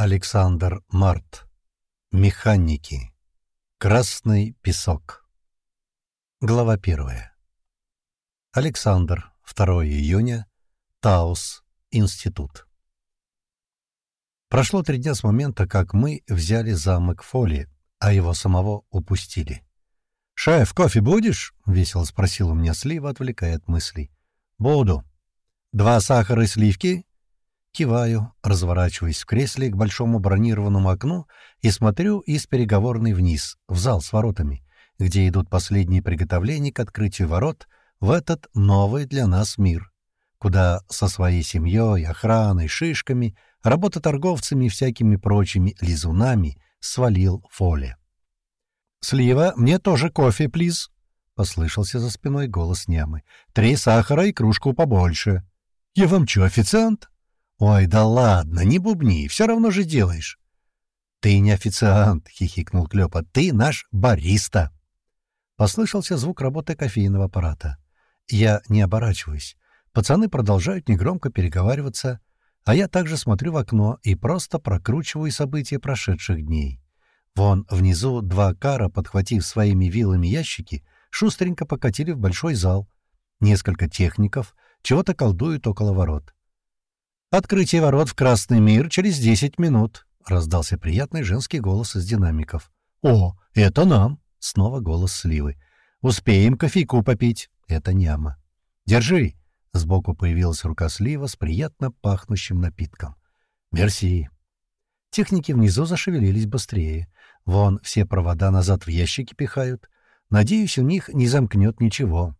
Александр Март. Механики. Красный песок. Глава первая. Александр. 2 июня. Таус. Институт. Прошло три дня с момента, как мы взяли замок Фоли, а его самого упустили. «Шеф, кофе будешь?» — весело спросил у меня Слива, отвлекая от мыслей. «Буду. Два сахара и сливки?» Киваю, разворачиваясь в кресле к большому бронированному окну и смотрю из переговорной вниз, в зал с воротами, где идут последние приготовления к открытию ворот в этот новый для нас мир, куда со своей семьей, охраной, шишками, работоторговцами и всякими прочими лизунами свалил Фоле. «Слива, мне тоже кофе, плиз!» — послышался за спиной голос Нямы. «Три сахара и кружку побольше». «Я вам чё, официант?» «Ой, да ладно, не бубни, все равно же делаешь». «Ты не официант», — хихикнул Клёпа, — «ты наш бариста». Послышался звук работы кофейного аппарата. Я не оборачиваюсь. Пацаны продолжают негромко переговариваться, а я также смотрю в окно и просто прокручиваю события прошедших дней. Вон внизу два кара, подхватив своими вилами ящики, шустренько покатили в большой зал. Несколько техников чего-то колдуют около ворот. «Открытие ворот в Красный мир через десять минут», — раздался приятный женский голос из динамиков. «О, это нам!» — снова голос Сливы. «Успеем кофейку попить!» — это няма. «Держи!» — сбоку появилась рука Слива с приятно пахнущим напитком. «Мерси!» Техники внизу зашевелились быстрее. Вон все провода назад в ящики пихают. Надеюсь, у них не замкнет ничего.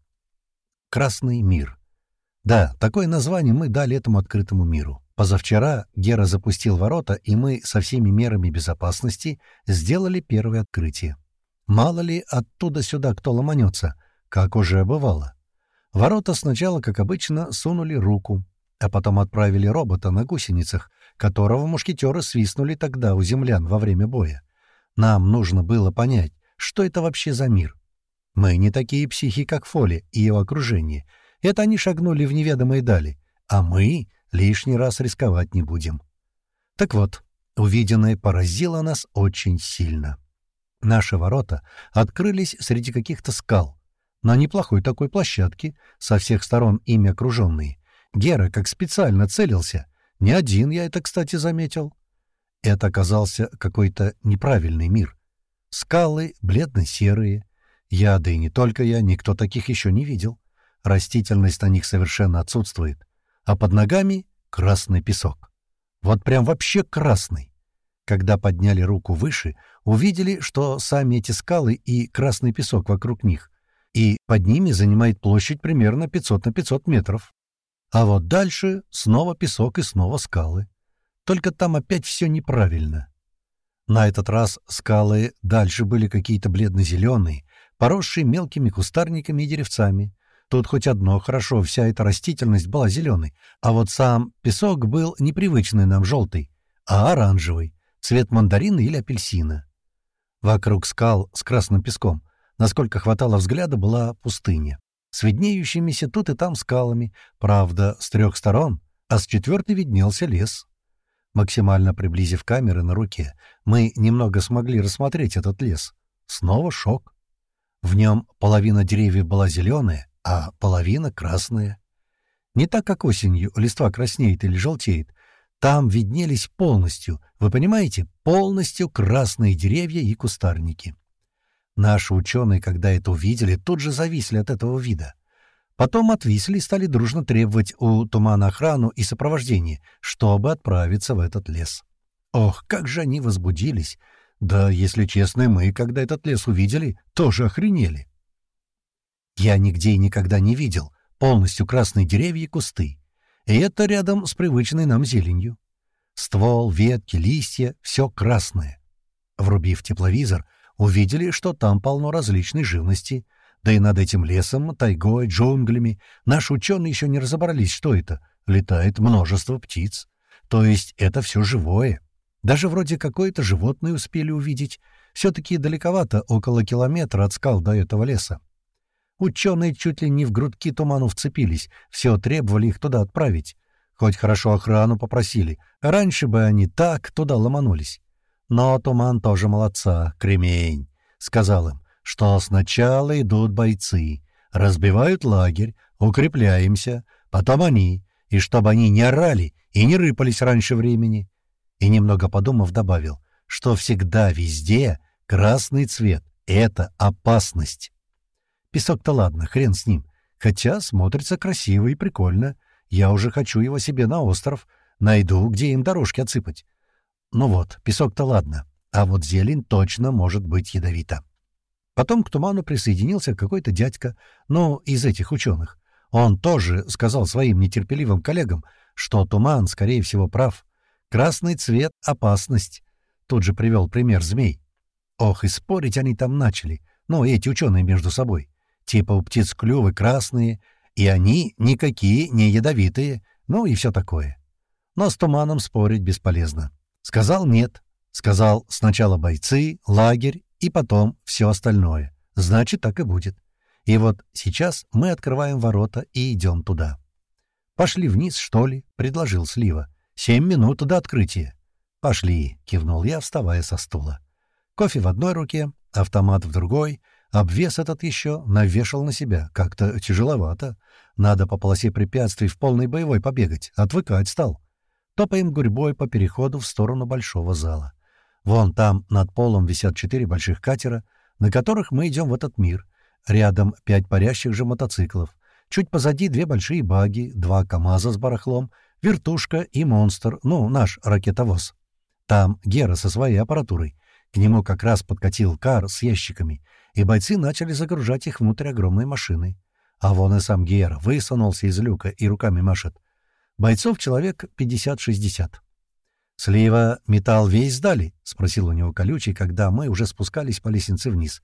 «Красный мир». Да, такое название мы дали этому открытому миру. Позавчера Гера запустил ворота, и мы со всеми мерами безопасности сделали первое открытие. Мало ли оттуда сюда кто ломанется, как уже бывало. Ворота сначала, как обычно, сунули руку, а потом отправили робота на гусеницах, которого мушкетеры свистнули тогда у землян во время боя. Нам нужно было понять, что это вообще за мир. Мы не такие психи, как Фоли и его окружение — это они шагнули в неведомые дали, а мы лишний раз рисковать не будем. Так вот, увиденное поразило нас очень сильно. Наши ворота открылись среди каких-то скал, на неплохой такой площадке, со всех сторон ими окруженные. Гера как специально целился. Не один я это, кстати, заметил. Это оказался какой-то неправильный мир. Скалы бледно-серые. Я, да и не только я, никто таких еще не видел. Растительность на них совершенно отсутствует. А под ногами — красный песок. Вот прям вообще красный. Когда подняли руку выше, увидели, что сами эти скалы и красный песок вокруг них, и под ними занимает площадь примерно 500 на 500 метров. А вот дальше снова песок и снова скалы. Только там опять все неправильно. На этот раз скалы дальше были какие-то бледно-зеленые, поросшие мелкими кустарниками и деревцами, Тут хоть одно хорошо, вся эта растительность была зеленой, а вот сам песок был непривычный нам желтый, а оранжевый, цвет мандарина или апельсина. Вокруг скал с красным песком, насколько хватало взгляда, была пустыня, с виднеющимися тут и там скалами, правда, с трех сторон, а с четвертой виднелся лес. Максимально приблизив камеры на руке, мы немного смогли рассмотреть этот лес. Снова шок. В нем половина деревьев была зеленая, а половина красная. Не так, как осенью листва краснеет или желтеет. Там виднелись полностью, вы понимаете, полностью красные деревья и кустарники. Наши ученые, когда это увидели, тут же зависли от этого вида. Потом отвисли и стали дружно требовать у тумана охрану и сопровождение, чтобы отправиться в этот лес. Ох, как же они возбудились! Да, если честно, мы, когда этот лес увидели, тоже охренели. Я нигде и никогда не видел полностью красные деревья и кусты. И это рядом с привычной нам зеленью. Ствол, ветки, листья — все красное. Врубив тепловизор, увидели, что там полно различной живности. Да и над этим лесом, тайгой, джунглями наши ученые еще не разобрались, что это. Летает множество птиц. То есть это все живое. Даже вроде какое-то животное успели увидеть. Все-таки далековато, около километра от скал до этого леса. Ученые чуть ли не в грудки туману вцепились, все требовали их туда отправить. Хоть хорошо охрану попросили. Раньше бы они так туда ломанулись. Но Туман тоже молодца, кремень. Сказал им, что сначала идут бойцы, разбивают лагерь, укрепляемся, потом они, и чтобы они не орали и не рыпались раньше времени. И немного подумав, добавил, что всегда везде красный цвет — это опасность. Песок-то ладно, хрен с ним. Хотя смотрится красиво и прикольно. Я уже хочу его себе на остров. Найду, где им дорожки отсыпать. Ну вот, песок-то ладно. А вот зелень точно может быть ядовита. Потом к туману присоединился какой-то дядька, ну, из этих ученых. Он тоже сказал своим нетерпеливым коллегам, что туман, скорее всего, прав. Красный цвет — опасность. Тут же привел пример змей. Ох, и спорить они там начали. Ну, эти ученые между собой. Типа у птиц клювы красные, и они никакие не ядовитые, ну и все такое. Но с туманом спорить бесполезно. Сказал «нет». Сказал сначала бойцы, лагерь и потом все остальное. Значит, так и будет. И вот сейчас мы открываем ворота и идем туда. «Пошли вниз, что ли?» — предложил Слива. «Семь минут до открытия». «Пошли», — кивнул я, вставая со стула. Кофе в одной руке, автомат в другой, обвес этот еще навешал на себя. Как-то тяжеловато. Надо по полосе препятствий в полной боевой побегать. Отвыкать стал. Топаем гурьбой по переходу в сторону большого зала. Вон там над полом висят четыре больших катера, на которых мы идем в этот мир. Рядом пять парящих же мотоциклов. Чуть позади две большие баги, два КАМАЗа с барахлом, вертушка и монстр, ну, наш ракетовоз. Там Гера со своей аппаратурой. К нему как раз подкатил кар с ящиками, и бойцы начали загружать их внутрь огромной машины. А вон и сам Гера высунулся из люка и руками машет. Бойцов человек 50-60. «Слива металл весь сдали?» — спросил у него колючий, когда мы уже спускались по лестнице вниз.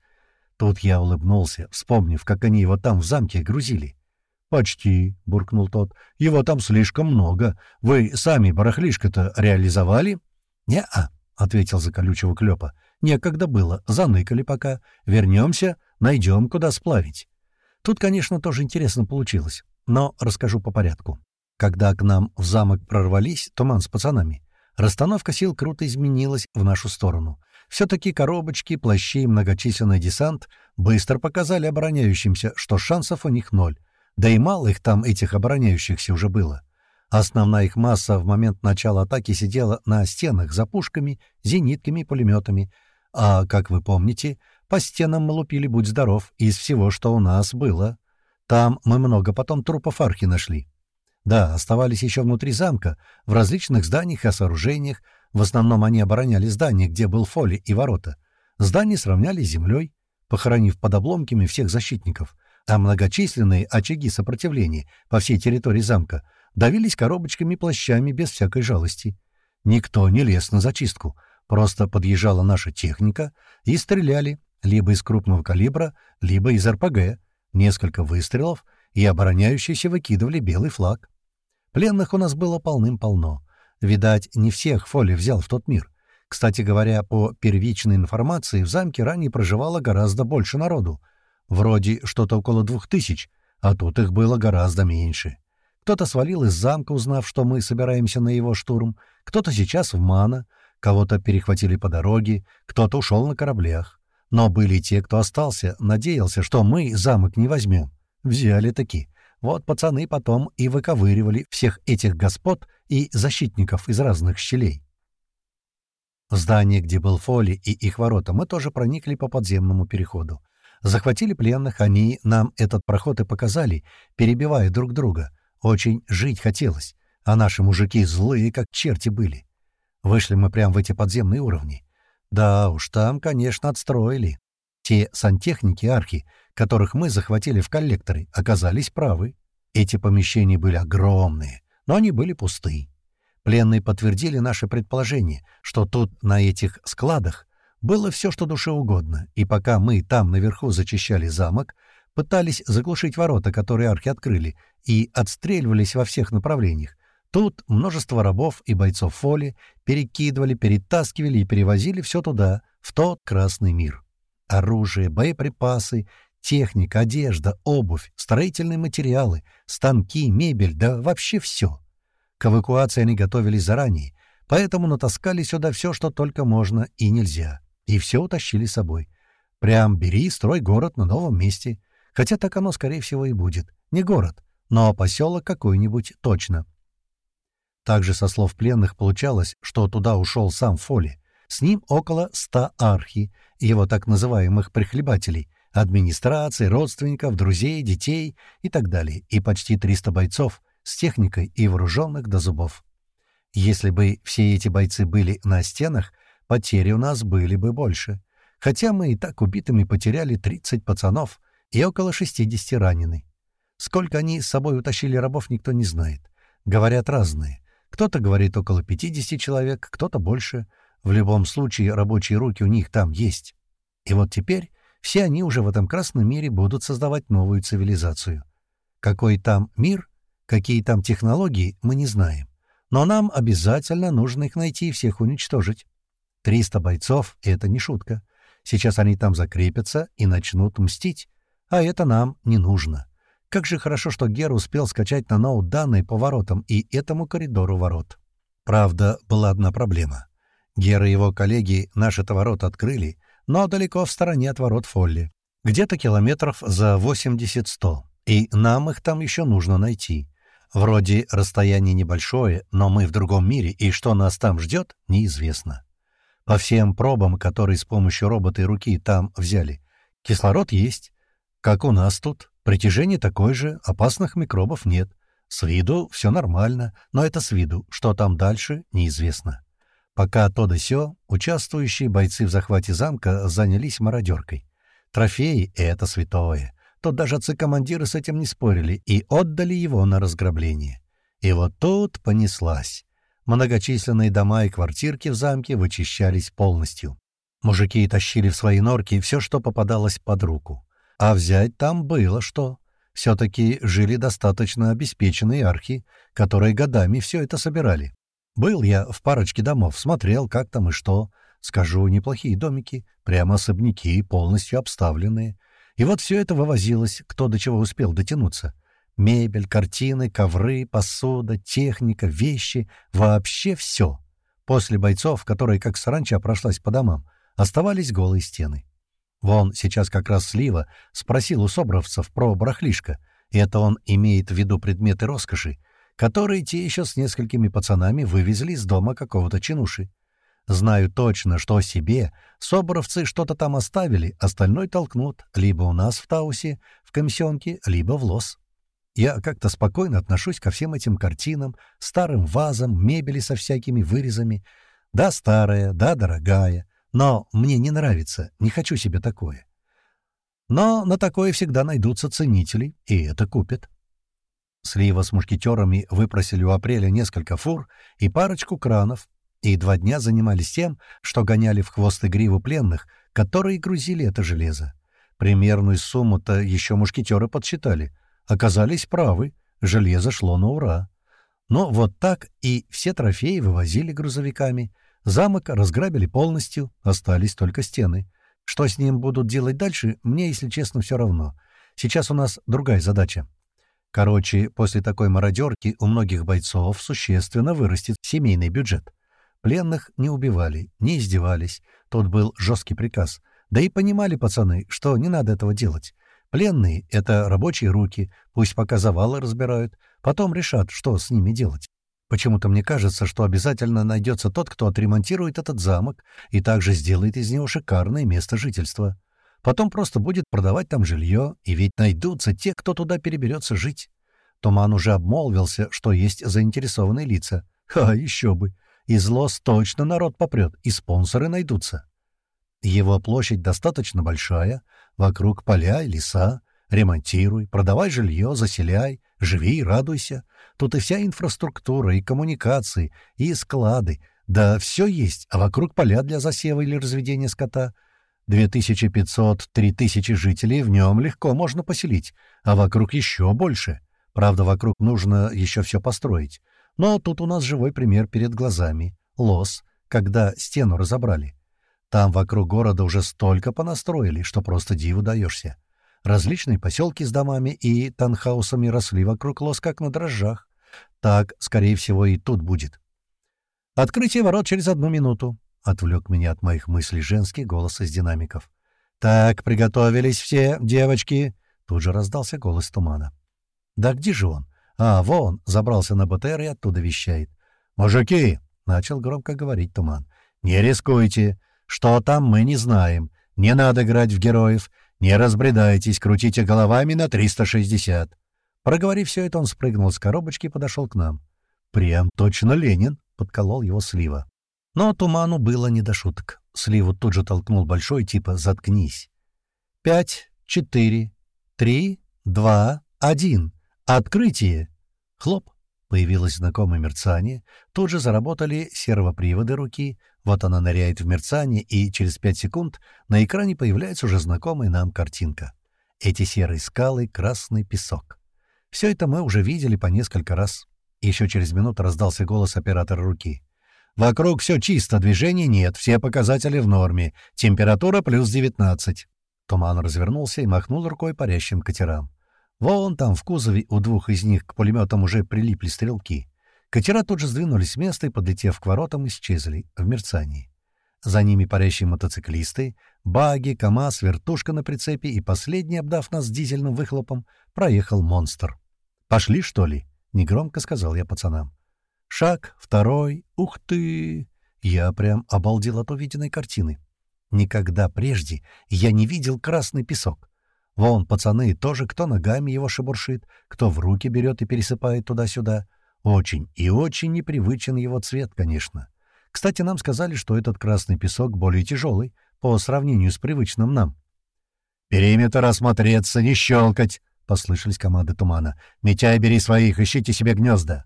Тут я улыбнулся, вспомнив, как они его там в замке грузили. «Почти», — буркнул тот. «Его там слишком много. Вы сами барахлишко-то реализовали?» «Не-а», — ответил за колючего клёпа. «Некогда было. Заныкали пока. Вернемся, найдем, куда сплавить». Тут, конечно, тоже интересно получилось, но расскажу по порядку. Когда к нам в замок прорвались туман с пацанами, Расстановка сил круто изменилась в нашу сторону. Все-таки коробочки, плащи и многочисленный десант быстро показали обороняющимся, что шансов у них ноль. Да и мало их там, этих обороняющихся, уже было. Основная их масса в момент начала атаки сидела на стенах за пушками, зенитками и пулеметами. А, как вы помните, по стенам мы лупили «Будь здоров» из всего, что у нас было. Там мы много потом трупов архи нашли. Да, оставались еще внутри замка, в различных зданиях и сооружениях. В основном они обороняли здания, где был фоли и ворота. Здания сравняли с землей, похоронив под обломками всех защитников, а многочисленные очаги сопротивления по всей территории замка давились коробочками плащами без всякой жалости. Никто не лез на зачистку, просто подъезжала наша техника и стреляли либо из крупного калибра, либо из РПГ. Несколько выстрелов, и обороняющиеся выкидывали белый флаг. Пленных у нас было полным-полно. Видать, не всех Фоли взял в тот мир. Кстати говоря, по первичной информации, в замке ранее проживало гораздо больше народу. Вроде что-то около двух тысяч, а тут их было гораздо меньше. Кто-то свалил из замка, узнав, что мы собираемся на его штурм, кто-то сейчас в Мана, кого-то перехватили по дороге, кто-то ушел на кораблях. Но были те, кто остался, надеялся, что мы замок не возьмем. Взяли таки. Вот пацаны потом и выковыривали всех этих господ и защитников из разных щелей. Здание, где был Фоли и их ворота, мы тоже проникли по подземному переходу. Захватили пленных, они нам этот проход и показали, перебивая друг друга. Очень жить хотелось, а наши мужики злые, как черти были. Вышли мы прямо в эти подземные уровни. Да уж, там, конечно, отстроили. Те сантехники-архи, которых мы захватили в коллекторы, оказались правы. Эти помещения были огромные, но они были пусты. Пленные подтвердили наше предположение, что тут, на этих складах, было все, что душе угодно, и пока мы там наверху зачищали замок, пытались заглушить ворота, которые архи открыли, и отстреливались во всех направлениях, тут множество рабов и бойцов фоли перекидывали, перетаскивали и перевозили все туда, в тот красный мир. Оружие, боеприпасы Техника, одежда, обувь, строительные материалы, станки, мебель, да вообще все. К эвакуации они готовились заранее, поэтому натаскали сюда все, что только можно и нельзя. И все утащили с собой. Прям бери, строй город на новом месте. Хотя так оно, скорее всего, и будет. Не город, но поселок какой-нибудь точно. Также со слов пленных получалось, что туда ушел сам Фоли. С ним около ста архи, его так называемых прихлебателей, администрации, родственников, друзей, детей и так далее, и почти 300 бойцов с техникой и вооруженных до зубов. Если бы все эти бойцы были на стенах, потери у нас были бы больше. Хотя мы и так убитыми потеряли 30 пацанов и около 60 ранены. Сколько они с собой утащили рабов, никто не знает. Говорят разные. Кто-то говорит около 50 человек, кто-то больше. В любом случае, рабочие руки у них там есть. И вот теперь все они уже в этом красном мире будут создавать новую цивилизацию. Какой там мир, какие там технологии, мы не знаем. Но нам обязательно нужно их найти и всех уничтожить. 300 бойцов — это не шутка. Сейчас они там закрепятся и начнут мстить. А это нам не нужно. Как же хорошо, что Гер успел скачать на ноут данные по воротам и этому коридору ворот. Правда, была одна проблема. Гер и его коллеги наши-то ворота открыли, но далеко в стороне от ворот Фолли. Где-то километров за 80-100. И нам их там еще нужно найти. Вроде расстояние небольшое, но мы в другом мире, и что нас там ждет, неизвестно. По всем пробам, которые с помощью робота и руки там взяли, кислород есть. Как у нас тут, притяжение такое же, опасных микробов нет. С виду все нормально, но это с виду, что там дальше, неизвестно. Пока то да сё, участвующие бойцы в захвате замка занялись мародеркой. Трофеи — это святое. Тут даже отцы-командиры с этим не спорили и отдали его на разграбление. И вот тут понеслась. Многочисленные дома и квартирки в замке вычищались полностью. Мужики тащили в свои норки все, что попадалось под руку. А взять там было что. Все-таки жили достаточно обеспеченные архи, которые годами все это собирали. Был я в парочке домов, смотрел, как там и что. Скажу, неплохие домики, прямо особняки, полностью обставленные. И вот все это вывозилось, кто до чего успел дотянуться. Мебель, картины, ковры, посуда, техника, вещи, вообще все. После бойцов, которые как саранча прошлась по домам, оставались голые стены. Вон сейчас как раз Слива спросил у собровцев про барахлишко, и это он имеет в виду предметы роскоши, которые те еще с несколькими пацанами вывезли из дома какого-то чинуши. Знаю точно, что себе соборовцы что-то там оставили, остальной толкнут либо у нас в Таусе, в комиссионке, либо в лос. Я как-то спокойно отношусь ко всем этим картинам, старым вазам, мебели со всякими вырезами. Да, старая, да, дорогая, но мне не нравится, не хочу себе такое. Но на такое всегда найдутся ценители, и это купят. Слива с мушкетерами выпросили у апреля несколько фур и парочку кранов, и два дня занимались тем, что гоняли в хвост и гриву пленных, которые грузили это железо. Примерную сумму-то еще мушкетеры подсчитали. Оказались правы, железо шло на ура. Но вот так и все трофеи вывозили грузовиками. Замок разграбили полностью, остались только стены. Что с ним будут делать дальше, мне, если честно, все равно. Сейчас у нас другая задача Короче, после такой мародерки у многих бойцов существенно вырастет семейный бюджет. Пленных не убивали, не издевались. Тут был жесткий приказ. Да и понимали пацаны, что не надо этого делать. Пленные — это рабочие руки, пусть пока завалы разбирают, потом решат, что с ними делать. Почему-то мне кажется, что обязательно найдется тот, кто отремонтирует этот замок и также сделает из него шикарное место жительства. Потом просто будет продавать там жилье, и ведь найдутся те, кто туда переберется жить. Туман уже обмолвился, что есть заинтересованные лица. А еще бы! Из лос точно народ попрет, и спонсоры найдутся. Его площадь достаточно большая, вокруг поля и леса. Ремонтируй, продавай жилье, заселяй, живи и радуйся. Тут и вся инфраструктура, и коммуникации, и склады. Да все есть, а вокруг поля для засева или разведения скота — 2500-3000 жителей в нем легко можно поселить, а вокруг еще больше. Правда, вокруг нужно еще все построить. Но тут у нас живой пример перед глазами. Лос, когда стену разобрали. Там вокруг города уже столько понастроили, что просто диву даешься. Различные поселки с домами и танхаусами росли вокруг Лос, как на дрожжах. Так, скорее всего, и тут будет. «Открытие ворот через одну минуту», — отвлек меня от моих мыслей женский голос из динамиков. «Так, приготовились все, девочки!» — тут же раздался голос тумана. «Да где же он? А, вон, забрался на БТР и оттуда вещает. «Мужики!» — начал громко говорить туман. «Не рискуйте! Что там, мы не знаем. Не надо играть в героев. Не разбредайтесь, крутите головами на 360. Проговорив все это, он спрыгнул с коробочки и подошел к нам. «Прям точно Ленин!» — подколол его Слива. Но туману было не до шуток. Сливу тут же толкнул большой, типа «заткнись». «Пять, четыре, три, два, один. Открытие!» Хлоп! Появилось знакомое мерцание. Тут же заработали сервоприводы руки. Вот она ныряет в мерцание, и через пять секунд на экране появляется уже знакомая нам картинка. Эти серые скалы, красный песок. Все это мы уже видели по несколько раз. Еще через минуту раздался голос оператора руки. «Вокруг все чисто, движения нет, все показатели в норме. Температура плюс 19». Туман развернулся и махнул рукой парящим катерам. Вон там, в кузове, у двух из них к пулеметам уже прилипли стрелки. Катера тут же сдвинулись с места и, подлетев к воротам, исчезли в мерцании. За ними парящие мотоциклисты, баги, КамАЗ, вертушка на прицепе и последний, обдав нас дизельным выхлопом, проехал монстр. «Пошли, что ли?» — негромко сказал я пацанам. Шаг, второй, ух ты! Я прям обалдел от увиденной картины. Никогда прежде я не видел красный песок. Вон, пацаны, тоже кто ногами его шебуршит, кто в руки берет и пересыпает туда-сюда. Очень и очень непривычен его цвет, конечно. Кстати, нам сказали, что этот красный песок более тяжелый по сравнению с привычным нам. «Периметр осмотреться, не щелкать!» — послышались команды тумана. «Митяй, бери своих, ищите себе гнезда!»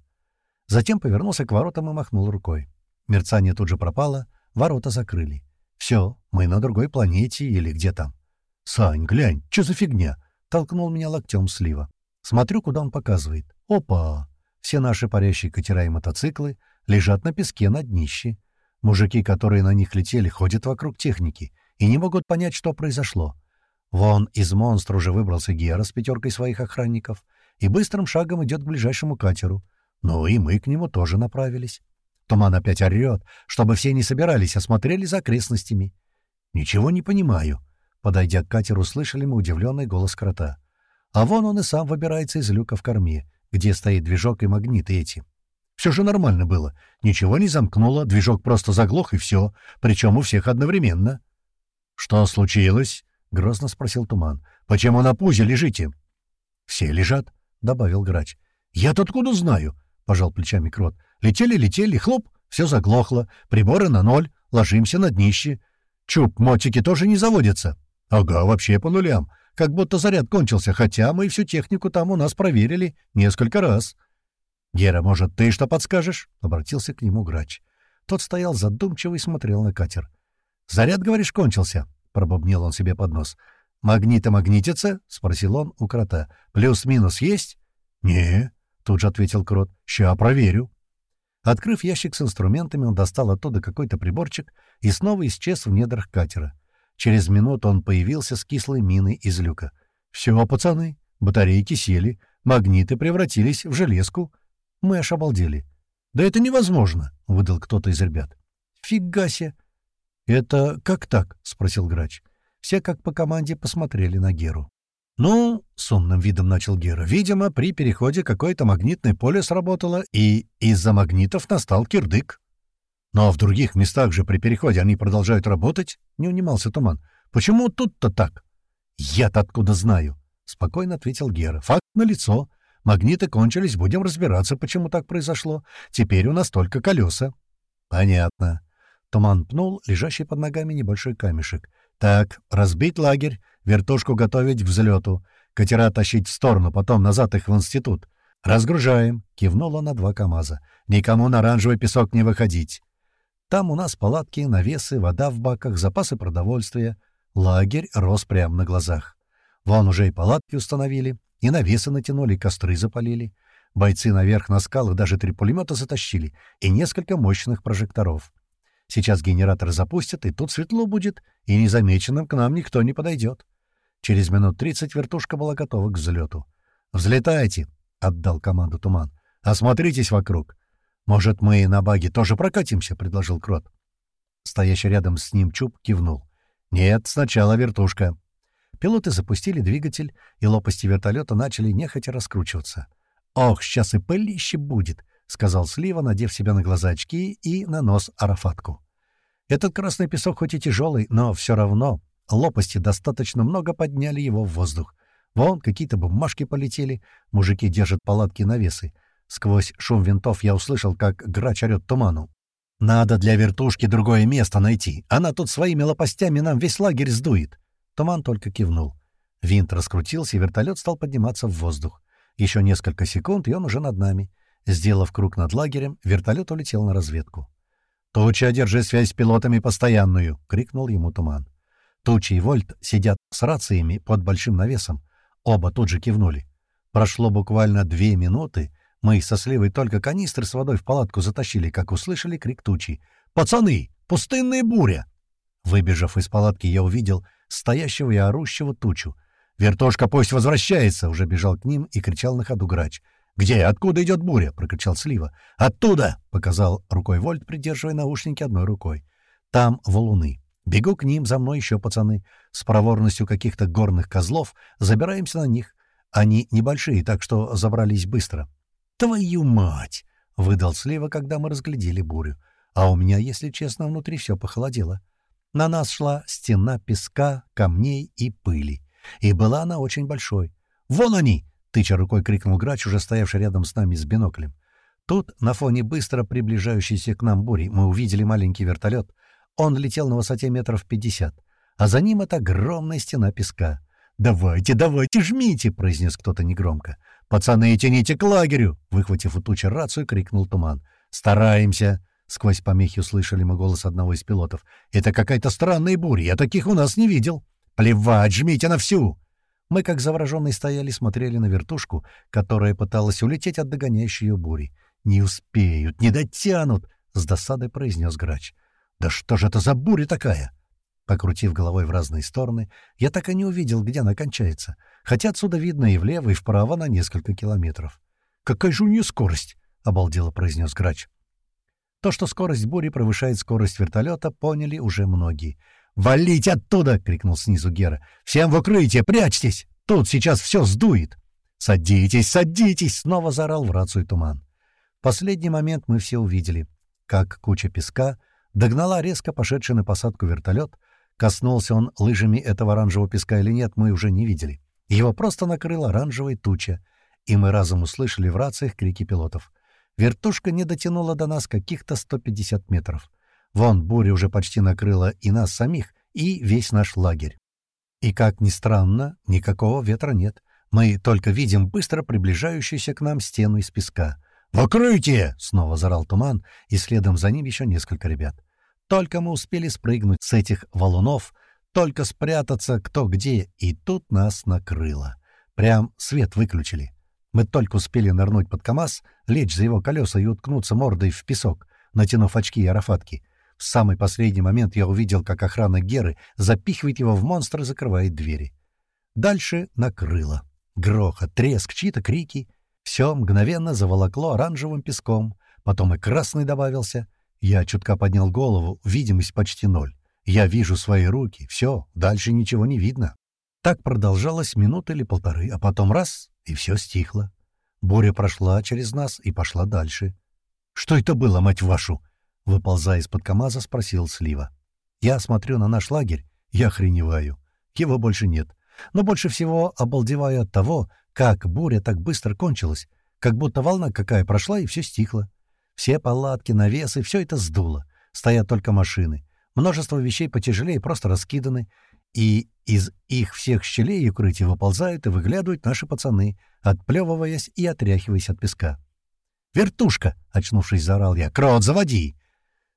Затем повернулся к воротам и махнул рукой. Мерцание тут же пропало, ворота закрыли. «Все, мы на другой планете или где там?» «Сань, глянь, что за фигня?» — толкнул меня локтем слива. Смотрю, куда он показывает. «Опа!» Все наши парящие катера и мотоциклы лежат на песке на днище. Мужики, которые на них летели, ходят вокруг техники и не могут понять, что произошло. Вон из монстра уже выбрался Гера с пятеркой своих охранников и быстрым шагом идет к ближайшему катеру. Ну и мы к нему тоже направились. Туман опять орёт, чтобы все не собирались, а смотрели за окрестностями. Ничего не понимаю. Подойдя к катеру, слышали мы удивленный голос крота. А вон он и сам выбирается из люка в корме, где стоит движок и магниты эти. Все же нормально было. Ничего не замкнуло, движок просто заглох, и все. Причем у всех одновременно. — Что случилось? — грозно спросил Туман. — Почему на пузе лежите? — Все лежат, — добавил Грач. — Я-то откуда знаю? — пожал плечами Крот. — Летели-летели, хлоп, все заглохло, приборы на ноль, ложимся на днище. Чуп, мотики тоже не заводятся. «Ага, вообще по нулям. Как будто заряд кончился, хотя мы всю технику там у нас проверили несколько раз». «Гера, может, ты что подскажешь?» — обратился к нему грач. Тот стоял задумчиво и смотрел на катер. «Заряд, говоришь, кончился?» — пробубнил он себе под нос. «Магниты магнитятся?» — спросил он у крота. «Плюс-минус есть?» «Не», — тут же ответил крот. «Ща проверю». Открыв ящик с инструментами, он достал оттуда какой-то приборчик и снова исчез в недрах катера. Через минуту он появился с кислой миной из люка. «Все, пацаны, батарейки сели, магниты превратились в железку». Мы аж обалдели. «Да это невозможно», — выдал кто-то из ребят. «Фига себе!» «Это как так?» — спросил грач. Все как по команде посмотрели на Геру. «Ну, — с умным видом начал Гера, — видимо, при переходе какое-то магнитное поле сработало, и из-за магнитов настал кирдык. Но в других местах же при переходе они продолжают работать, — не унимался Туман. Почему тут-то так? Я-то откуда знаю? — спокойно ответил Гера. Факт налицо. Магниты кончились, будем разбираться, почему так произошло. Теперь у нас только колеса. Понятно. Туман пнул лежащий под ногами небольшой камешек. Так, разбить лагерь, вертушку готовить к взлету, катера тащить в сторону, потом назад их в институт. «Разгружаем», — кивнула на два КАМАЗа. «Никому на оранжевый песок не выходить. Там у нас палатки, навесы, вода в баках, запасы продовольствия. Лагерь рос прямо на глазах. Вон уже и палатки установили, и навесы натянули, и костры запалили. Бойцы наверх на скалы даже три пулемета затащили и несколько мощных прожекторов. Сейчас генератор запустят, и тут светло будет, и незамеченным к нам никто не подойдет. Через минут тридцать вертушка была готова к взлету. «Взлетайте!» — отдал команду Туман. «Осмотритесь вокруг. Может, мы на баге тоже прокатимся?» — предложил Крот. Стоящий рядом с ним Чуб кивнул. «Нет, сначала вертушка». Пилоты запустили двигатель, и лопасти вертолета начали нехотя раскручиваться. «Ох, сейчас и пылище будет!» — сказал Слива, надев себя на глаза очки и на нос арафатку. Этот красный песок хоть и тяжелый, но все равно лопасти достаточно много подняли его в воздух. Вон какие-то бумажки полетели, мужики держат палатки навесы. Сквозь шум винтов я услышал, как грач орёт туману. «Надо для вертушки другое место найти. Она тут своими лопастями нам весь лагерь сдует». Туман только кивнул. Винт раскрутился, и вертолет стал подниматься в воздух. Еще несколько секунд, и он уже над нами. Сделав круг над лагерем, вертолет улетел на разведку. «Туча, держи связь с пилотами постоянную!» — крикнул ему Туман. Тучи и Вольт сидят с рациями под большим навесом. Оба тут же кивнули. Прошло буквально две минуты. Мы со Сливой только канистры с водой в палатку затащили, как услышали крик тучи. «Пацаны! Пустынная буря!» Выбежав из палатки, я увидел стоящего и орущего тучу. «Вертошка пусть возвращается!» — уже бежал к ним и кричал на ходу грач. «Где? Откуда идет буря?» — прокричал Слива. «Оттуда!» — показал рукой Вольт, придерживая наушники одной рукой. «Там валуны. Бегу к ним, за мной еще пацаны. С проворностью каких-то горных козлов забираемся на них. Они небольшие, так что забрались быстро. «Твою мать!» — выдал Слива, когда мы разглядели бурю. А у меня, если честно, внутри все похолодело. На нас шла стена песка, камней и пыли. И была она очень большой. «Вон они!» — тыча рукой крикнул грач, уже стоявший рядом с нами с биноклем. Тут, на фоне быстро приближающейся к нам бури, мы увидели маленький вертолет, он летел на высоте метров пятьдесят, а за ним это огромная стена песка. «Давайте, давайте, жмите!» — произнес кто-то негромко. «Пацаны, тяните к лагерю!» — выхватив у тучи рацию, крикнул туман. «Стараемся!» — сквозь помехи услышали мы голос одного из пилотов. «Это какая-то странная буря, я таких у нас не видел!» «Плевать, жмите на всю!» Мы, как завороженные, стояли, смотрели на вертушку, которая пыталась улететь от догоняющей ее бури. «Не успеют, не дотянут!» — с досадой произнес грач. «Да что же это за буря такая?» Покрутив головой в разные стороны, я так и не увидел, где она кончается, хотя отсюда видно и влево, и вправо на несколько километров. «Какая же у нее скорость?» — обалдело произнес грач. То, что скорость бури превышает скорость вертолета, поняли уже многие. «Валите оттуда!» — крикнул снизу Гера. «Всем в укрытие! Прячьтесь! Тут сейчас все сдует!» «Садитесь, садитесь!» — снова заорал в рацию туман. В последний момент мы все увидели, как куча песка — Догнала резко пошедший на посадку вертолет. Коснулся он лыжами этого оранжевого песка или нет, мы уже не видели. Его просто накрыла оранжевая туча, и мы разом услышали в рациях крики пилотов. Вертушка не дотянула до нас каких-то 150 метров. Вон, буря уже почти накрыла и нас самих, и весь наш лагерь. И, как ни странно, никакого ветра нет. Мы только видим быстро приближающуюся к нам стену из песка — «В укрытие!» — снова зарал туман, и следом за ним еще несколько ребят. Только мы успели спрыгнуть с этих валунов, только спрятаться кто где, и тут нас накрыло. Прям свет выключили. Мы только успели нырнуть под КамАЗ, лечь за его колеса и уткнуться мордой в песок, натянув очки и арафатки. В самый последний момент я увидел, как охрана Геры запихивает его в монстр и закрывает двери. Дальше накрыло. Грохот, треск, чьи-то крики — все мгновенно заволокло оранжевым песком, потом и красный добавился. Я чутка поднял голову, видимость почти ноль. Я вижу свои руки, все, дальше ничего не видно. Так продолжалось минуты или полторы, а потом раз — и все стихло. Буря прошла через нас и пошла дальше. «Что это было, мать вашу?» — выползая из-под КамАЗа, спросил Слива. «Я смотрю на наш лагерь, я охреневаю. Его больше нет. Но больше всего обалдеваю от того, как буря так быстро кончилась, как будто волна какая прошла, и все стихло. Все палатки, навесы, все это сдуло. Стоят только машины. Множество вещей потяжелее просто раскиданы, и из их всех щелей и укрытий выползают и выглядывают наши пацаны, отплевываясь и отряхиваясь от песка. «Вертушка!» — очнувшись, заорал я. «Крот, заводи!»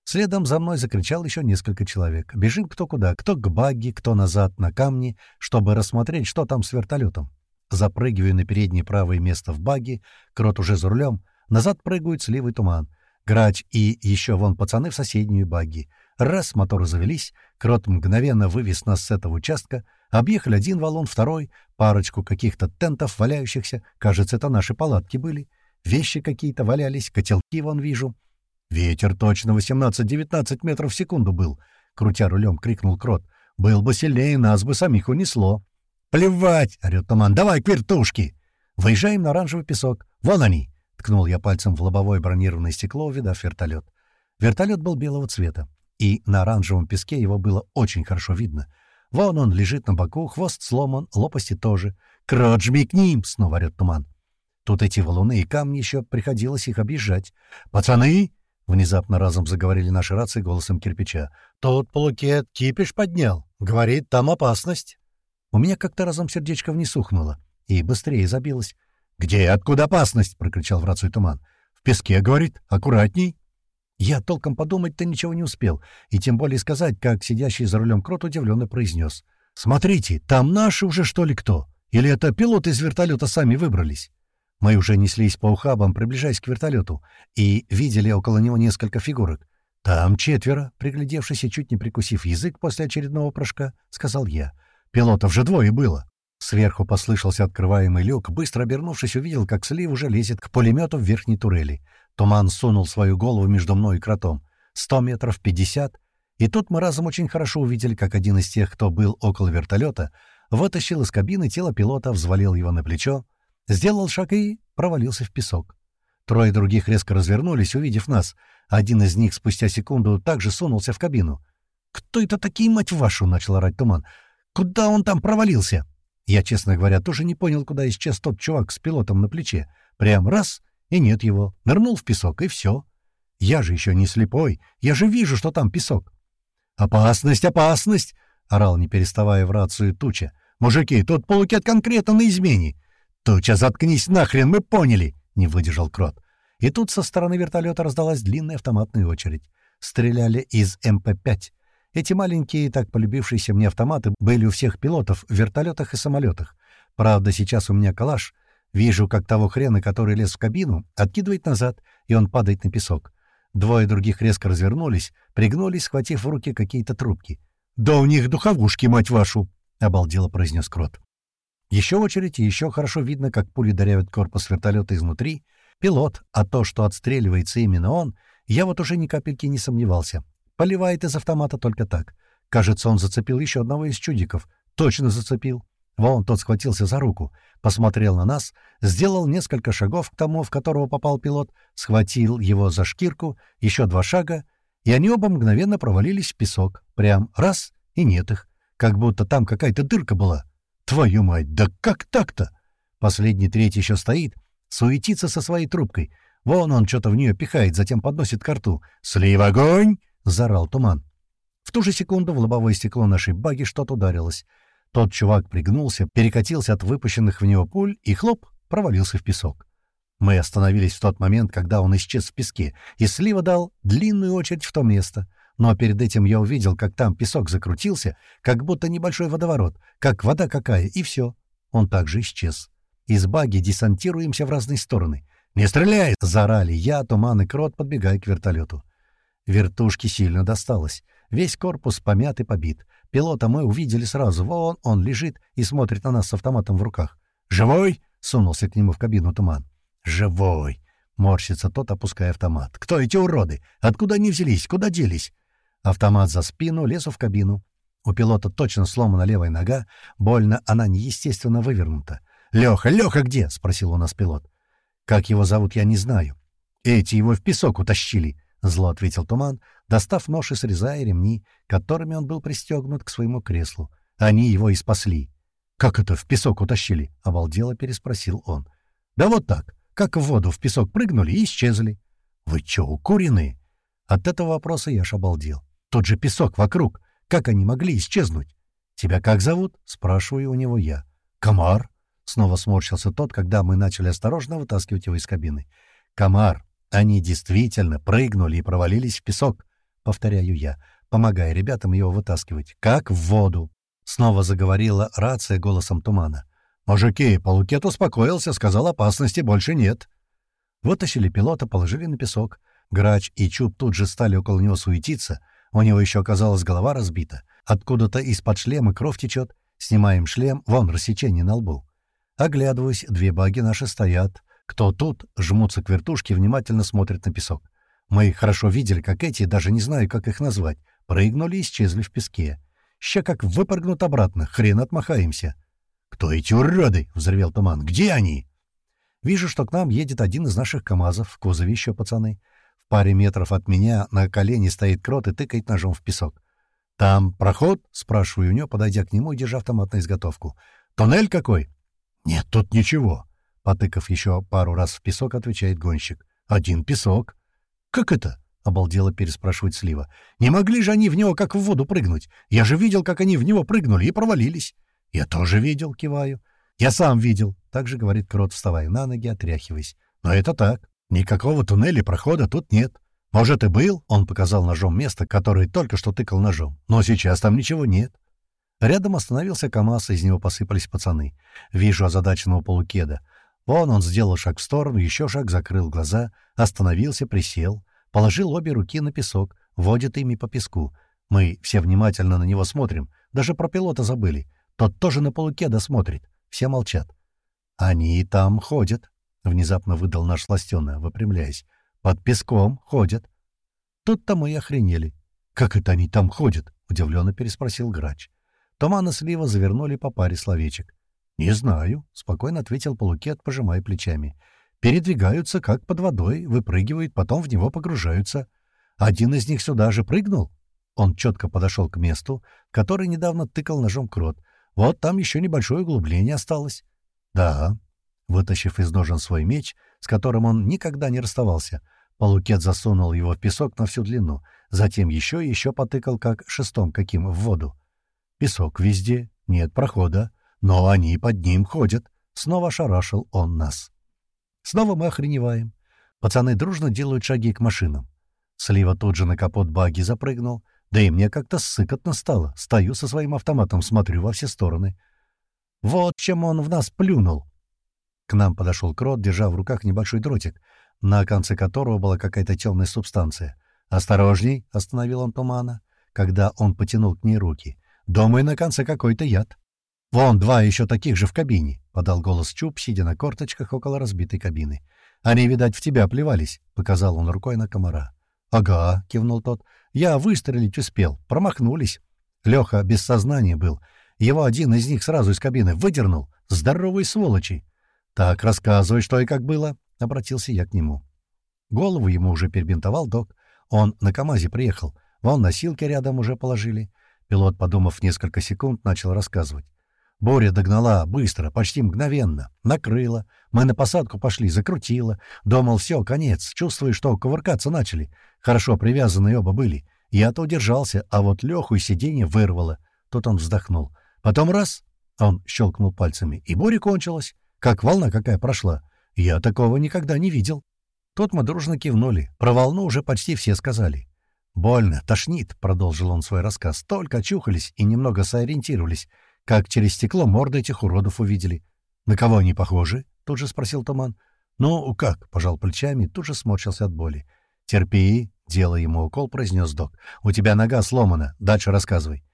Следом за мной закричал еще несколько человек. Бежим кто куда, кто к багги, кто назад на камни, чтобы рассмотреть, что там с вертолетом. Запрыгиваю на переднее правое место в багги, крот уже за рулем, назад прыгают сливый туман. Грач и еще вон пацаны в соседнюю багги. Раз, моторы завелись, крот мгновенно вывез нас с этого участка, объехали один валун, второй, парочку каких-то тентов валяющихся, кажется, это наши палатки были. Вещи какие-то валялись, котелки вон вижу. Ветер точно 18-19 метров в секунду был, — крутя рулем, крикнул Крот. Был бы сильнее, нас бы самих унесло. «Плевать!» — орёт туман. «Давай к вертушке!» Выезжаем на оранжевый песок. Вон они! — ткнул я пальцем в лобовое бронированное стекло, увидав вертолет. Вертолет был белого цвета, и на оранжевом песке его было очень хорошо видно. Вон он лежит на боку, хвост сломан, лопасти тоже. «Крот, к ним!» — снова орёт туман. Тут эти валуны и камни еще приходилось их объезжать. «Пацаны!» — внезапно разом заговорили наши рации голосом кирпича. «Тот полукет кипиш поднял. Говорит, там опасность». У меня как-то разом сердечко вниз ухнуло и быстрее забилось. «Где? Откуда опасность?» — прокричал в рацию туман. «В песке, — говорит, — аккуратней». Я толком подумать-то ничего не успел, и тем более сказать, как сидящий за рулем крот удивленно произнес. «Смотрите, там наши уже что ли кто? Или это пилоты из вертолета сами выбрались?» Мы уже неслись по ухабам, приближаясь к вертолету, и видели около него несколько фигурок. «Там четверо», — приглядевшись и чуть не прикусив язык после очередного прыжка, — сказал я. «Пилотов же двое было». Сверху послышался открываемый люк. Быстро обернувшись, увидел, как слив уже лезет к пулемету в верхней турели. Туман сунул свою голову между мной и кротом. Сто метров, пятьдесят. И тут мы разом очень хорошо увидели, как один из тех, кто был около вертолета, вытащил из кабины тело пилота, взвалил его на плечо, сделал шаг и провалился в песок. Трое других резко развернулись, увидев нас. Один из них спустя секунду также сунулся в кабину. «Кто это такие, мать вашу?» — начал орать туман. «Куда он там провалился?» Я, честно говоря, тоже не понял, куда исчез тот чувак с пилотом на плече. Прям раз — и нет его. Нырнул в песок, и все. Я же еще не слепой. Я же вижу, что там песок. «Опасность, опасность!» — орал, не переставая в рацию Туча. «Мужики, тут полукет конкретно на измене!» «Туча, заткнись нахрен, мы поняли!» — не выдержал Крот. И тут со стороны вертолета раздалась длинная автоматная очередь. Стреляли из МП-5. Эти маленькие, так полюбившиеся мне автоматы были у всех пилотов в вертолетах и самолетах. Правда, сейчас у меня калаш. Вижу, как того хрена, который лез в кабину, откидывает назад, и он падает на песок. Двое других резко развернулись, пригнулись, схватив в руки какие-то трубки. «Да у них духовушки, мать вашу!» — обалдело произнес Крот. Еще очередь, и еще хорошо видно, как пули дырявят корпус вертолета изнутри. Пилот, а то, что отстреливается именно он, я вот уже ни капельки не сомневался. Поливает из автомата только так. Кажется, он зацепил еще одного из чудиков. Точно зацепил. Вон тот схватился за руку, посмотрел на нас, сделал несколько шагов к тому, в которого попал пилот, схватил его за шкирку, еще два шага, и они оба мгновенно провалились в песок. Прям раз — и нет их. Как будто там какая-то дырка была. Твою мать, да как так-то? Последний третий еще стоит, суетится со своей трубкой. Вон он что-то в нее пихает, затем подносит к рту. «Слив огонь!» — заорал туман. В ту же секунду в лобовое стекло нашей баги что-то ударилось. Тот чувак пригнулся, перекатился от выпущенных в него пуль и, хлоп, провалился в песок. Мы остановились в тот момент, когда он исчез в песке, и Слива дал длинную очередь в то место. Но перед этим я увидел, как там песок закрутился, как будто небольшой водоворот, как вода какая, и все. Он также исчез. Из баги десантируемся в разные стороны. «Не стреляй!» — заорали я, Туман и Крот, подбегая к вертолету. Вертушке сильно досталось. Весь корпус помят и побит. Пилота мы увидели сразу. Вон он лежит и смотрит на нас с автоматом в руках. «Живой?» — сунулся к нему в кабину туман. «Живой!» — морщится тот, опуская автомат. «Кто эти уроды? Откуда они взялись? Куда делись?» Автомат за спину, лезу в кабину. У пилота точно сломана левая нога. Больно, она неестественно вывернута. «Леха, Леха где?» — спросил у нас пилот. «Как его зовут, я не знаю. Эти его в песок утащили», — зло ответил Туман, достав нож и срезая ремни, которыми он был пристегнут к своему креслу. Они его и спасли. «Как это в песок утащили?» — обалдело переспросил он. «Да вот так. Как в воду в песок прыгнули и исчезли». «Вы чё, укуренные?» От этого вопроса я аж обалдел. «Тот же песок вокруг. Как они могли исчезнуть?» «Тебя как зовут?» — спрашиваю у него я. «Комар». Снова сморщился тот, когда мы начали осторожно вытаскивать его из кабины. «Комар, они действительно прыгнули и провалились в песок, повторяю я, помогая ребятам его вытаскивать, как в воду. Снова заговорила рация голосом тумана. «Мужики, полукет успокоился, сказал, опасности больше нет». Вытащили пилота, положили на песок. Грач и Чуб тут же стали около него суетиться. У него еще оказалась голова разбита. Откуда-то из-под шлема кровь течет. Снимаем шлем, вон рассечение на лбу. Оглядываюсь, две баги наши стоят. Кто тут, жмутся к вертушке внимательно смотрят на песок. Мы хорошо видели, как эти, даже не знаю, как их назвать, прыгнули и исчезли в песке. Ща как выпрыгнут обратно, хрен отмахаемся. «Кто эти уроды?» — взревел туман. «Где они?» Вижу, что к нам едет один из наших КАМАЗов, в кузове еще пацаны. В паре метров от меня на колени стоит крот и тыкает ножом в песок. «Там проход?» — спрашиваю у него, подойдя к нему и держа автомат на изготовку. «Туннель какой?» «Нет, тут ничего», — потыкав еще пару раз в песок, отвечает гонщик. «Один песок». «Как это?» — обалдело переспрашивает Слива. «Не могли же они в него как в воду прыгнуть? Я же видел, как они в него прыгнули и провалились». «Я тоже видел», — киваю. «Я сам видел», — также говорит Крот, вставая на ноги, отряхиваясь. «Но это так. Никакого туннеля прохода тут нет. Может, и был?» — он показал ножом место, которое только что тыкал ножом. «Но сейчас там ничего нет». Рядом остановился КамАЗ, из него посыпались пацаны. Вижу озадаченного полукеда. Вон он сделал шаг в сторону, еще шаг, закрыл глаза, остановился, присел, положил обе руки на песок, водит ими по песку. Мы все внимательно на него смотрим, даже про пилота забыли. Тот тоже на полуке досмотрит. Все молчат. «Они и там ходят», — внезапно выдал наш сластённый, выпрямляясь. «Под песком ходят». Тут-то мы и охренели. «Как это они там ходят?» — удивленно переспросил грач. Туман и Слива завернули по паре словечек. «Не знаю», — спокойно ответил полукет, пожимая плечами. «Передвигаются, как под водой, выпрыгивают, потом в него погружаются. Один из них сюда же прыгнул». Он четко подошел к месту, который недавно тыкал ножом крот, вот там еще небольшое углубление осталось. Да. Вытащив из ножен свой меч, с которым он никогда не расставался, Полукет засунул его в песок на всю длину, затем еще и еще потыкал, как шестом каким, в воду. Песок везде, нет прохода, но они под ним ходят. Снова шарашил он нас. Снова мы охреневаем. Пацаны дружно делают шаги к машинам. Слива тут же на капот баги запрыгнул, да и мне как-то сыкотно стало. Стою со своим автоматом, смотрю во все стороны. Вот чем он в нас плюнул. К нам подошел крот, держа в руках небольшой дротик, на конце которого была какая-то темная субстанция. «Осторожней!» — остановил он тумана, когда он потянул к ней руки. «Думаю, на конце какой-то яд». «Вон два еще таких же в кабине», — подал голос Чуб, сидя на корточках около разбитой кабины. «Они, видать, в тебя плевались», — показал он рукой на комара. «Ага», — кивнул тот. «Я выстрелить успел. Промахнулись». Леха без сознания был. Его один из них сразу из кабины выдернул. Здоровый сволочи. «Так, рассказывай, что и как было», — обратился я к нему. Голову ему уже перебинтовал док. Он на КамАЗе приехал. Вон носилки рядом уже положили. Пилот, подумав несколько секунд, начал рассказывать. Боря догнала быстро, почти мгновенно. Накрыла. Мы на посадку пошли, закрутила. Думал, все, конец. Чувствую, что кувыркаться начали. Хорошо привязанные оба были. Я-то удержался, а вот Леху из сиденья вырвало. Тут он вздохнул. Потом раз — он щелкнул пальцами, и буря кончилась. Как волна какая прошла. Я такого никогда не видел. Тут мы дружно кивнули. Про волну уже почти все сказали. «Больно, тошнит», — продолжил он свой рассказ. «Только очухались и немного сориентировались как через стекло морды этих уродов увидели. «На кого они похожи?» — тут же спросил Туман. «Ну, как?» — пожал плечами тут же сморщился от боли. «Терпи», — делая ему укол, произнес док. «У тебя нога сломана. Дальше рассказывай».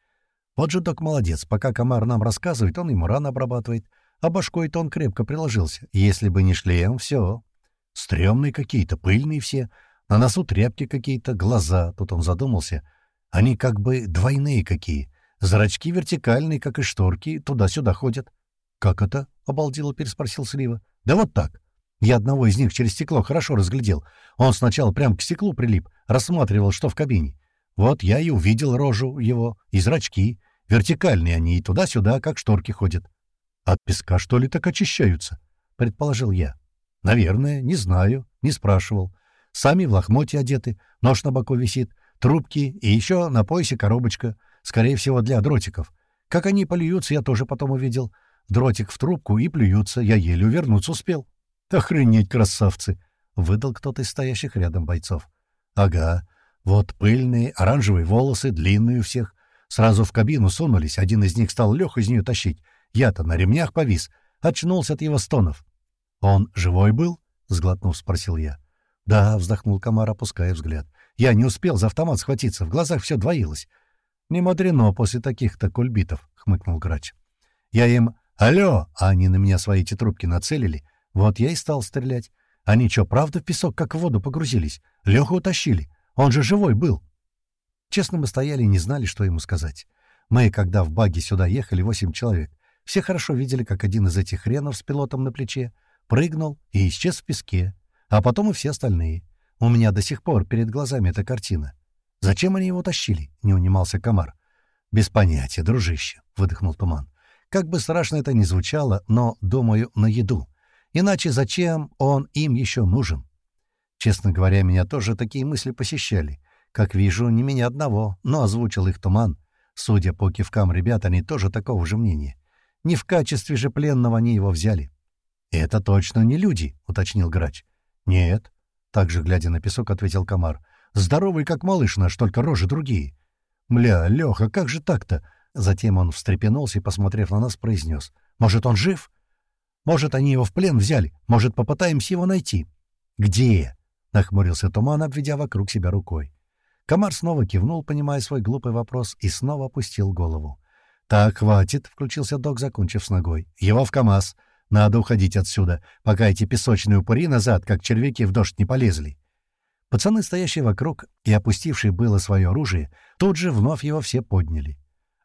Вот же док молодец. Пока комар нам рассказывает, он ему рано обрабатывает. А башкой-то он крепко приложился. Если бы не шлем, все. Стремные какие-то, пыльные все. На носу тряпки какие-то, глаза. Тут он задумался. Они как бы двойные какие. Зрачки вертикальные, как и шторки, туда-сюда ходят. — Как это? — обалдело переспросил Слива. — Да вот так. Я одного из них через стекло хорошо разглядел. Он сначала прямо к стеклу прилип, рассматривал, что в кабине. Вот я и увидел рожу его, и зрачки. Вертикальные они, и туда-сюда, как шторки ходят. — От песка, что ли, так очищаются? — предположил я. — Наверное, не знаю, не спрашивал. Сами в лохмоте одеты, нож на боку висит, трубки и еще на поясе коробочка — Скорее всего, для дротиков. Как они плюются, я тоже потом увидел. Дротик в трубку и плюются. Я еле увернуться успел. «Охренеть, красавцы!» — выдал кто-то из стоящих рядом бойцов. «Ага. Вот пыльные, оранжевые волосы, длинные у всех. Сразу в кабину сунулись. Один из них стал Лех из нее тащить. Я-то на ремнях повис. Очнулся от его стонов. «Он живой был?» — сглотнув, спросил я. «Да», — вздохнул комар, опуская взгляд. «Я не успел за автомат схватиться. В глазах все двоилось. «Не мудрено после таких-то кульбитов», — хмыкнул грач. «Я им «Алло!» а они на меня свои эти трубки нацелили. Вот я и стал стрелять. Они что, правда в песок как в воду погрузились? Леху утащили. Он же живой был. Честно, мы стояли и не знали, что ему сказать. Мы, когда в баге сюда ехали, восемь человек, все хорошо видели, как один из этих хренов с пилотом на плече прыгнул и исчез в песке, а потом и все остальные. У меня до сих пор перед глазами эта картина. «Зачем они его тащили?» — не унимался комар. «Без понятия, дружище», — выдохнул туман. «Как бы страшно это ни звучало, но, думаю, на еду. Иначе зачем он им еще нужен?» Честно говоря, меня тоже такие мысли посещали. Как вижу, не меня одного, но озвучил их туман. Судя по кивкам ребят, они тоже такого же мнения. Не в качестве же пленного они его взяли. «Это точно не люди», — уточнил грач. «Нет», — также глядя на песок, ответил комар. «Здоровый, как малыш наш, только рожи другие». «Мля, Леха, как же так-то?» Затем он встрепенулся и, посмотрев на нас, произнес. «Может, он жив? Может, они его в плен взяли? Может, попытаемся его найти?» «Где?» — нахмурился Туман, обведя вокруг себя рукой. Комар снова кивнул, понимая свой глупый вопрос, и снова опустил голову. «Так, хватит», — включился док, закончив с ногой. «Его в КамАЗ. Надо уходить отсюда, пока эти песочные упыри назад, как червяки, в дождь не полезли». Пацаны, стоящие вокруг и опустившие было свое оружие, тут же вновь его все подняли.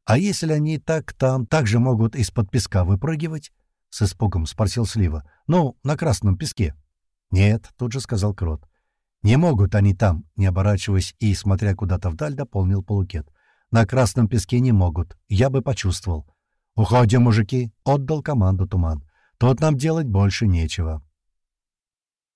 «А если они так там так же могут из-под песка выпрыгивать?» — с испугом спросил Слива. «Ну, на красном песке». «Нет», — тут же сказал Крот. «Не могут они там», — не оборачиваясь и, смотря куда-то вдаль, дополнил полукет. «На красном песке не могут. Я бы почувствовал». «Уходим, мужики!» — отдал команду Туман. «Тут нам делать больше нечего».